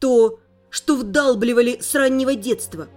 То, что вдалбливали с раннего детства.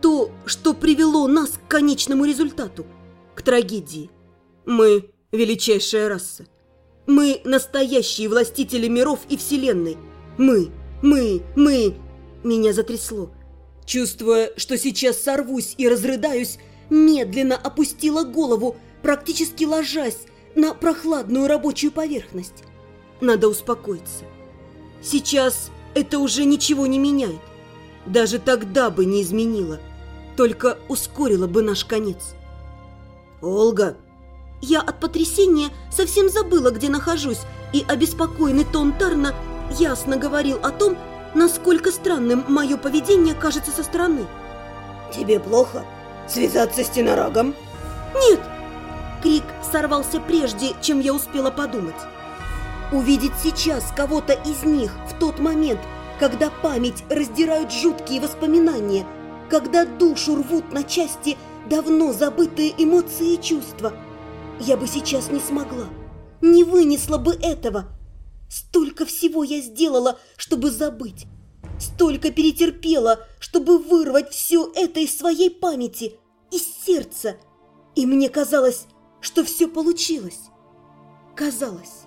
То, что привело нас к конечному результату, к трагедии. Мы – величайшая раса. Мы – настоящие властители миров и вселенной. Мы, мы, мы. Меня затрясло. Чувствуя, что сейчас сорвусь и разрыдаюсь, медленно опустила голову, практически ложась на прохладную рабочую поверхность. Надо успокоиться. Сейчас это уже ничего не меняет. Даже тогда бы не изменило. Только ускорило бы наш конец. «Олга!» Я от потрясения совсем забыла, где нахожусь, и обеспокоенный тон Тарна ясно говорил о том, насколько странным мое поведение кажется со стороны. «Тебе плохо? Связаться с Тенорагом?» «Нет!» Крик сорвался прежде, чем я успела подумать. Увидеть сейчас кого-то из них в тот момент, когда память раздирают жуткие воспоминания, когда душу рвут на части давно забытые эмоции и чувства. Я бы сейчас не смогла, не вынесла бы этого. Столько всего я сделала, чтобы забыть. Столько перетерпела, чтобы вырвать все это из своей памяти, из сердца. И мне казалось, что все получилось. Казалось.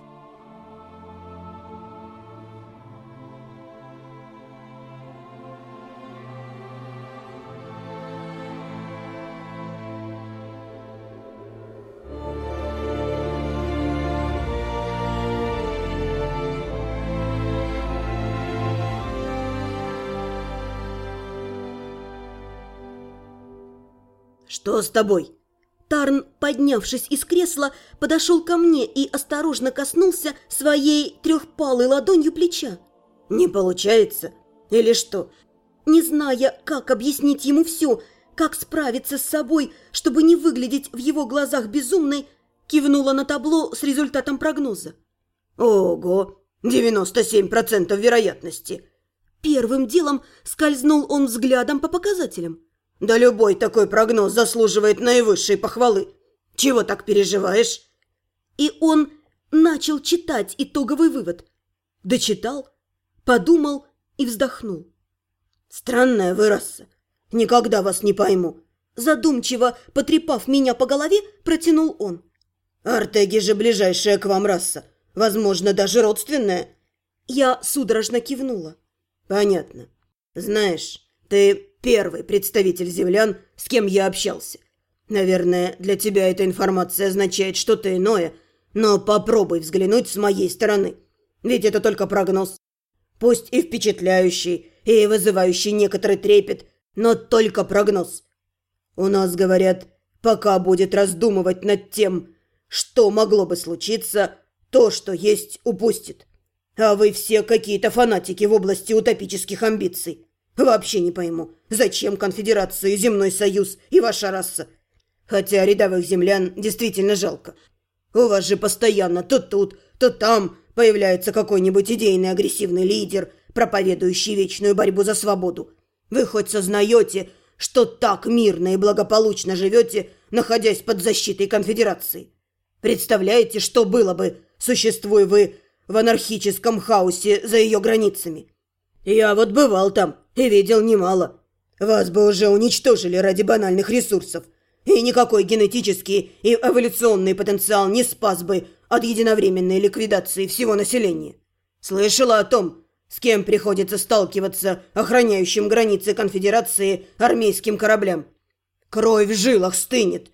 «Что с тобой?» Тарн, поднявшись из кресла, подошел ко мне и осторожно коснулся своей трехпалой ладонью плеча. «Не получается? Или что?» Не зная, как объяснить ему все, как справиться с собой, чтобы не выглядеть в его глазах безумной, кивнула на табло с результатом прогноза. «Ого! 97% вероятности!» Первым делом скользнул он взглядом по показателям. Да любой такой прогноз заслуживает наивысшей похвалы. Чего так переживаешь? И он начал читать итоговый вывод. Дочитал, подумал и вздохнул. Странная вы. Никогда вас не пойму. Задумчиво, потрепав меня по голове, протянул он. Артеги же ближайшая к вам раса. Возможно, даже родственная. Я судорожно кивнула. Понятно. Знаешь, ты первый представитель землян, с кем я общался. Наверное, для тебя эта информация означает что-то иное, но попробуй взглянуть с моей стороны. Ведь это только прогноз. Пусть и впечатляющий, и вызывающий некоторый трепет, но только прогноз. У нас, говорят, пока будет раздумывать над тем, что могло бы случиться, то, что есть, упустит. А вы все какие-то фанатики в области утопических амбиций. Вообще не пойму, зачем конфедерации Земной Союз и ваша раса? Хотя рядовых землян действительно жалко. У вас же постоянно то тут, то там появляется какой-нибудь идейный агрессивный лидер, проповедующий вечную борьбу за свободу. Вы хоть сознаете, что так мирно и благополучно живете, находясь под защитой конфедерации? Представляете, что было бы, существуя вы в анархическом хаосе за ее границами? Я вот бывал там, и видел немало. Вас бы уже уничтожили ради банальных ресурсов. И никакой генетический и эволюционный потенциал не спас бы от единовременной ликвидации всего населения. Слышала о том, с кем приходится сталкиваться охраняющим границы конфедерации армейским кораблям. Кровь в жилах стынет.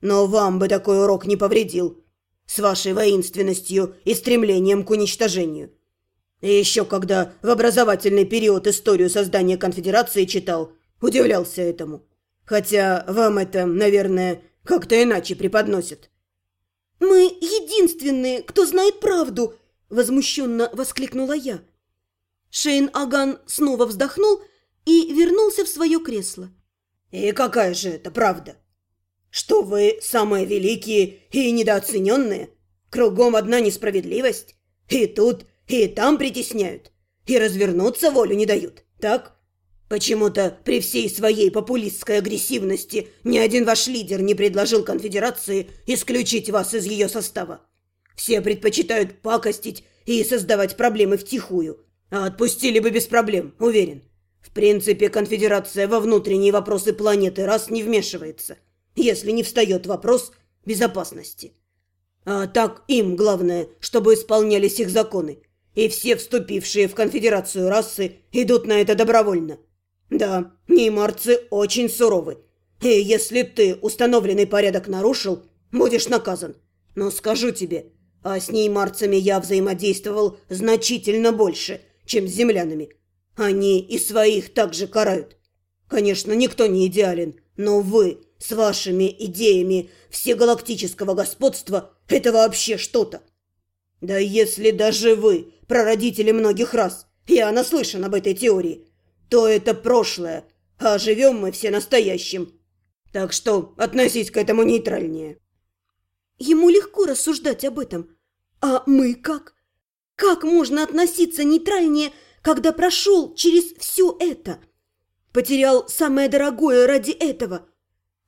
Но вам бы такой урок не повредил. С вашей воинственностью и стремлением к уничтожению. И еще когда в образовательный период историю создания конфедерации читал, удивлялся этому. Хотя вам это, наверное, как-то иначе преподносят. «Мы единственные, кто знает правду!» – возмущенно воскликнула я. Шейн Аган снова вздохнул и вернулся в свое кресло. «И какая же это правда? Что вы самые великие и недооцененные? Кругом одна несправедливость? И тут и там притесняют. И развернуться волю не дают. Так? Почему-то при всей своей популистской агрессивности ни один ваш лидер не предложил конфедерации исключить вас из ее состава. Все предпочитают пакостить и создавать проблемы втихую. А отпустили бы без проблем, уверен. В принципе, конфедерация во внутренние вопросы планеты раз не вмешивается, если не встает вопрос безопасности. А так им главное, чтобы исполнялись их законы, и все вступившие в конфедерацию расы идут на это добровольно. Да, неймарцы очень суровы, и если ты установленный порядок нарушил, будешь наказан. Но скажу тебе, а с неймарцами я взаимодействовал значительно больше, чем с землянами – они и своих также карают. Конечно, никто не идеален, но вы с вашими идеями всегалактического господства – это вообще что-то. Да если даже вы, прародители многих рас, я наслышан об этой теории, то это прошлое, а живем мы все настоящим. Так что относись к этому нейтральнее. Ему легко рассуждать об этом. А мы как? Как можно относиться нейтральнее когда прошел через все это. Потерял самое дорогое ради этого.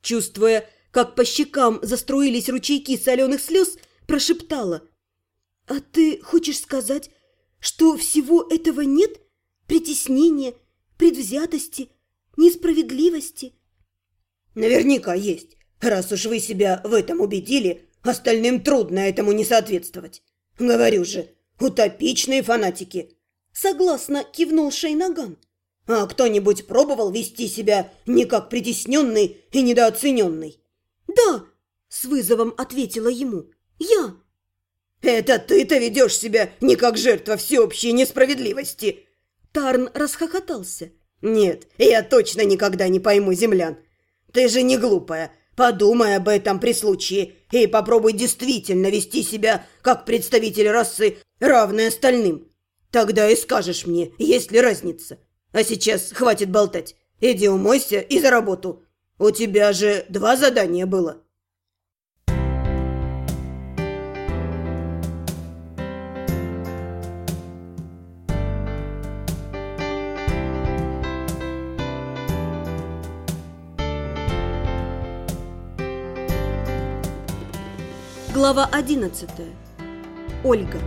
Чувствуя, как по щекам заструились ручейки соленых слез, прошептала. «А ты хочешь сказать, что всего этого нет? Притеснения, предвзятости, несправедливости?» «Наверняка есть. Раз уж вы себя в этом убедили, остальным трудно этому не соответствовать. Говорю же, утопичные фанатики. Согласно кивнул Шейнаган. А кто-нибудь пробовал вести себя не как притесненный и недооцененный? Да, с вызовом ответила ему. Я. Это ты-то ведешь себя не как жертва всеобщей несправедливости. Тарн расхохотался. Нет, я точно никогда не пойму землян. Ты же не глупая. Подумай об этом при случае и попробуй действительно вести себя как представитель расы, равный остальным. Тогда и скажешь мне, есть ли разница. А сейчас хватит болтать. Иди умойся и за работу. У тебя же два задания было. Глава одиннадцатая. Ольга.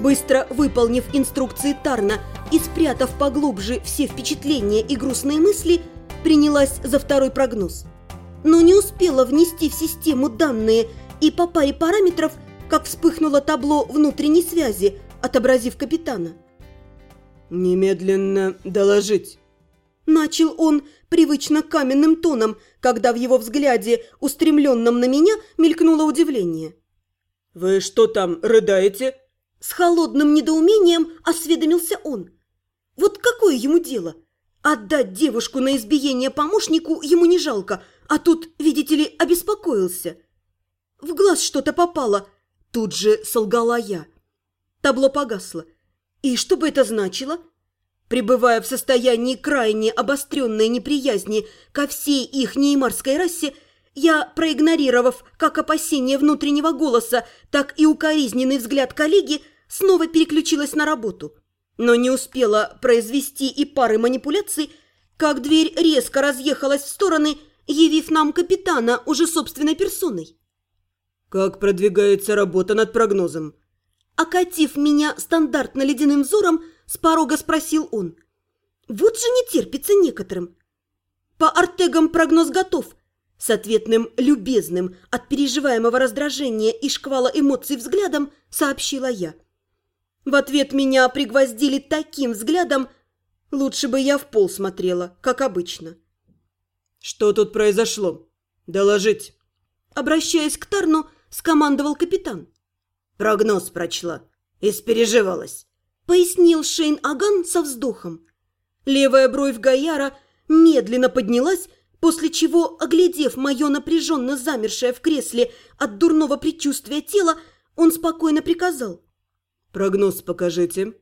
Быстро выполнив инструкции Тарна и спрятав поглубже все впечатления и грустные мысли, принялась за второй прогноз. Но не успела внести в систему данные и по паре параметров, как вспыхнуло табло внутренней связи, отобразив капитана. «Немедленно доложить!» Начал он привычно каменным тоном, когда в его взгляде, устремленном на меня, мелькнуло удивление. «Вы что там, рыдаете?» С холодным недоумением осведомился он. Вот какое ему дело? Отдать девушку на избиение помощнику ему не жалко, а тут, видите ли, обеспокоился. В глаз что-то попало, тут же солгала я. Табло погасло. И что бы это значило? Пребывая в состоянии крайне обостренной неприязни ко всей их неймарской расе, я, проигнорировав как опасение внутреннего голоса, так и укоризненный взгляд коллеги, снова переключилась на работу, но не успела произвести и пары манипуляций, как дверь резко разъехалась в стороны, явив нам капитана уже собственной персоной. «Как продвигается работа над прогнозом?» Окатив меня стандартно ледяным взором, с порога спросил он. «Вот же не терпится некоторым». «По артегам прогноз готов», с ответным любезным от переживаемого раздражения и шквала эмоций взглядом сообщила я. В ответ меня пригвоздили таким взглядом, лучше бы я в пол смотрела, как обычно. «Что тут произошло? Доложить!» Обращаясь к Тарну, скомандовал капитан. «Прогноз прочла. Испереживалась», — пояснил Шейн Аган со вздохом. Левая бровь Гаяра медленно поднялась, после чего, оглядев мое напряженно замершее в кресле от дурного предчувствия тело, он спокойно приказал. Прогноз покажите.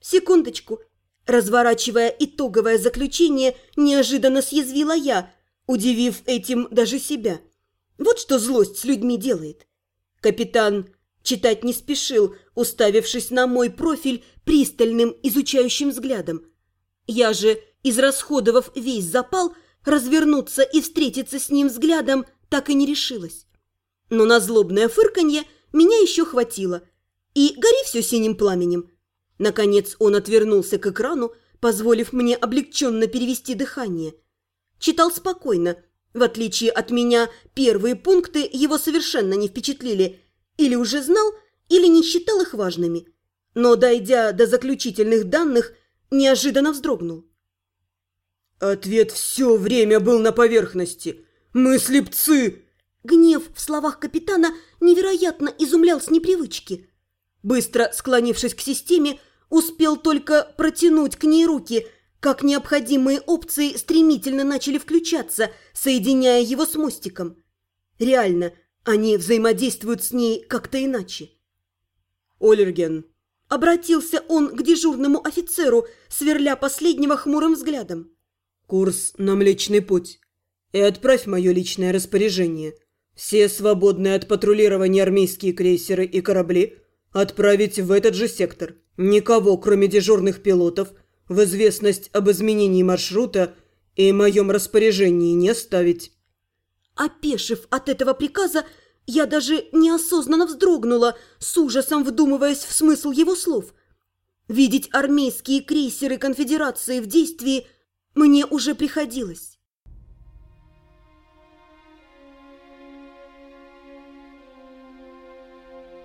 Секундочку. Разворачивая итоговое заключение, неожиданно съязвила я, удивив этим даже себя. Вот что злость с людьми делает. Капитан читать не спешил, уставившись на мой профиль пристальным изучающим взглядом. Я же, израсходовав весь запал, развернуться и встретиться с ним взглядом так и не решилась. Но на злобное фырканье меня еще хватило. И гори все синим пламенем. Наконец он отвернулся к экрану, позволив мне облегченно перевести дыхание. Читал спокойно. В отличие от меня, первые пункты его совершенно не впечатлили. Или уже знал, или не считал их важными. Но, дойдя до заключительных данных, неожиданно вздрогнул. «Ответ все время был на поверхности. Мы слепцы!» Гнев в словах капитана невероятно изумлял с непривычки. Быстро склонившись к системе, успел только протянуть к ней руки, как необходимые опции стремительно начали включаться, соединяя его с мостиком. Реально, они взаимодействуют с ней как-то иначе. «Олерген», — обратился он к дежурному офицеру, сверля последнего хмурым взглядом. «Курс на Млечный Путь. И отправь мое личное распоряжение. Все свободные от патрулирования армейские крейсеры и корабли отправить в этот же сектор. Никого, кроме дежурных пилотов, в известность об изменении маршрута и моем распоряжении не ставить». Опешив от этого приказа, я даже неосознанно вздрогнула, с ужасом вдумываясь в смысл его слов. Видеть армейские крейсеры конфедерации в действии мне уже приходилось.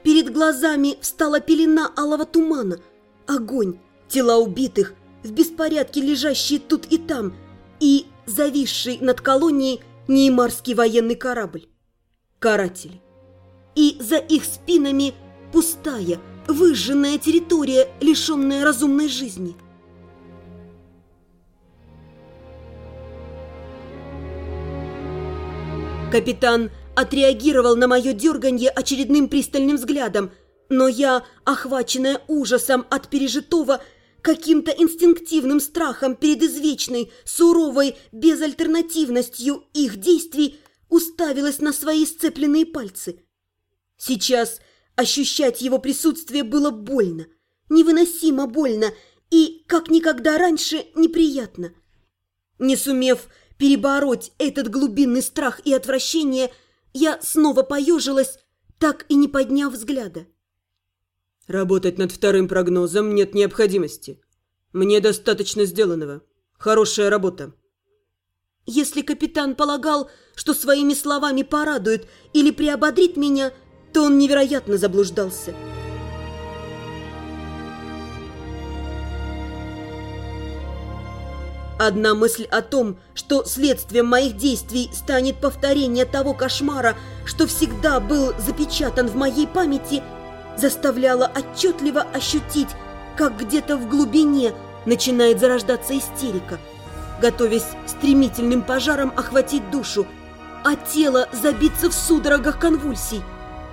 Перед глазами встала пелена алого тумана, огонь, тела убитых, в беспорядке лежащие тут и там, и зависший над колонией неймарский военный корабль. Каратели. И за их спинами пустая, выжженная территория, лишенная разумной жизни. Капитан отреагировал на мое дерганье очередным пристальным взглядом, но я, охваченная ужасом от пережитого, каким-то инстинктивным страхом перед извечной, суровой безальтернативностью их действий, уставилась на свои сцепленные пальцы. Сейчас ощущать его присутствие было больно, невыносимо больно и, как никогда раньше, неприятно. Не сумев перебороть этот глубинный страх и отвращение, я снова поежилась, так и не подняв взгляда. Работать над вторым прогнозом нет необходимости. Мне достаточно сделанного. Хорошая работа. Если капитан полагал, что своими словами порадует или приободрит меня, то он невероятно заблуждался. Одна мысль о том, что следствием моих действий станет повторение того кошмара, что всегда был запечатан в моей памяти, заставляла отчетливо ощутить, как где-то в глубине начинает зарождаться истерика, готовясь стремительным пожаром охватить душу, а тело забиться в судорогах конвульсий.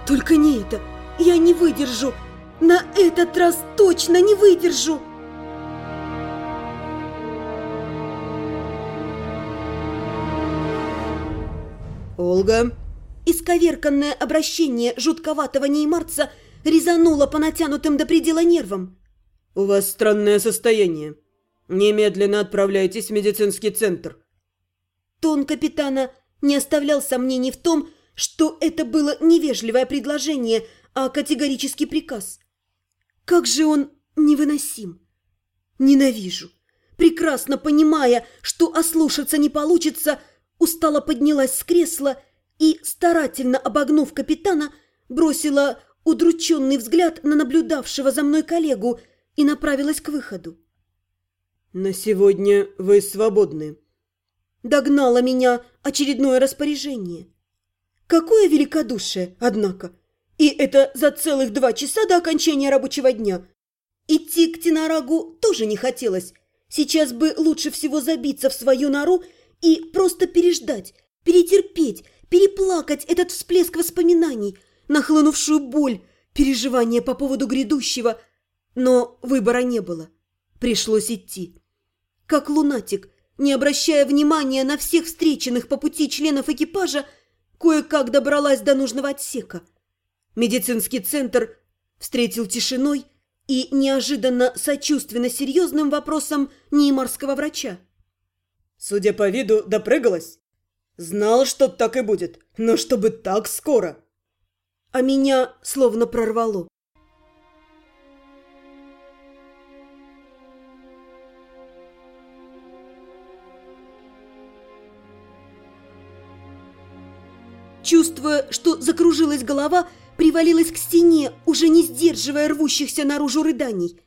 Только не это, я не выдержу, на этот раз точно не выдержу. «Олга!» Исковерканное обращение жутковатого неймарца резануло по натянутым до предела нервам. «У вас странное состояние. Немедленно отправляйтесь в медицинский центр». Тон капитана не оставлял сомнений в том, что это было невежливое предложение, а категорический приказ. Как же он невыносим! Ненавижу! Прекрасно понимая, что ослушаться не получится, устало поднялась с кресла и, старательно обогнув капитана, бросила удрученный взгляд на наблюдавшего за мной коллегу и направилась к выходу. «На сегодня вы свободны». Догнало меня очередное распоряжение. Какое великодушие, однако! И это за целых два часа до окончания рабочего дня. Идти к Тинарагу тоже не хотелось. Сейчас бы лучше всего забиться в свою нору и просто переждать, перетерпеть, переплакать этот всплеск воспоминаний, нахлынувшую боль, переживания по поводу грядущего. Но выбора не было. Пришлось идти. Как лунатик, не обращая внимания на всех встреченных по пути членов экипажа, кое-как добралась до нужного отсека. Медицинский центр встретил тишиной и неожиданно сочувственно серьезным вопросом неймарского врача. Судя по виду, допрыгалась. Знал, что так и будет, но чтобы так скоро. А меня словно прорвало. Чувствуя, что закружилась голова, привалилась к стене, уже не сдерживая рвущихся наружу рыданий.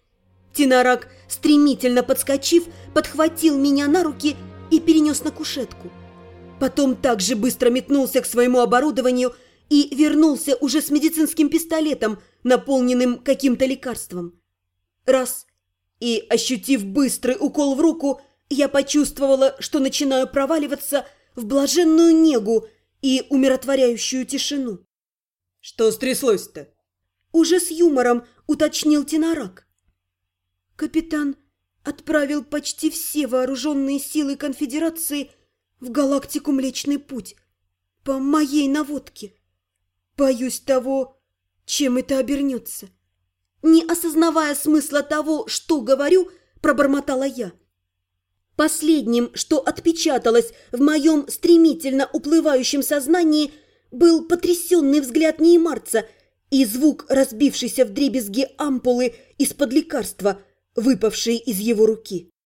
Тинарак, стремительно подскочив, подхватил меня на руки и перенес на кушетку. Потом также быстро метнулся к своему оборудованию и вернулся уже с медицинским пистолетом, наполненным каким-то лекарством. Раз. И, ощутив быстрый укол в руку, я почувствовала, что начинаю проваливаться в блаженную негу и умиротворяющую тишину. «Что стряслось-то?» Уже с юмором уточнил Тинорак. Капитан отправил почти все вооруженные силы конфедерации в галактику Млечный Путь по моей наводке. Боюсь того, чем это обернется. Не осознавая смысла того, что говорю, пробормотала я. Последним, что отпечаталось в моем стремительно уплывающем сознании, был потрясенный взгляд Неймарца и звук разбившейся в дребезги ампулы из-под лекарства – выпавшей из его руки.